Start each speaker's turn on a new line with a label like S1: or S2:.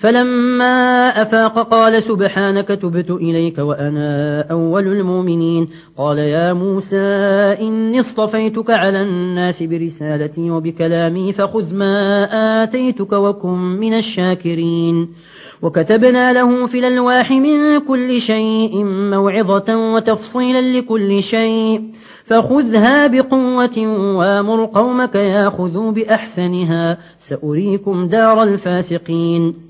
S1: فلما أفاق قال سبحانك تبت إليك وأنا أول المؤمنين. قال يا موسى إني اصطفيتك على الناس برسالتي وبكلامي فخذ ما آتيتك وكن من الشاكرين. وكتبنا له في الألواح من كل شيء موعظة وتفصيلا لكل شيء. فخذها بقوة وامر قومك ياخذوا بأحسنها. سأريكم دار الفاسقين.